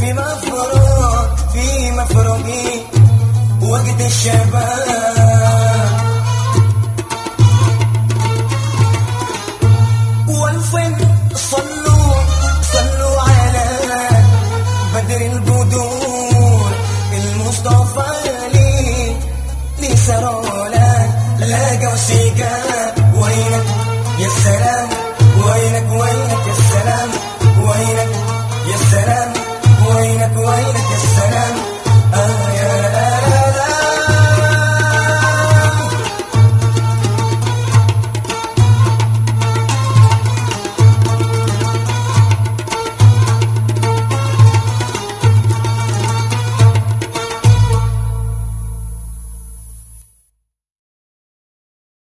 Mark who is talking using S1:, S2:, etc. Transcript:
S1: في مفروض في مفروضين وقت الشباب. والفن صلوا صلوا على بدر البدور. المصطفى لي لي سرولا لا وينك يا سلام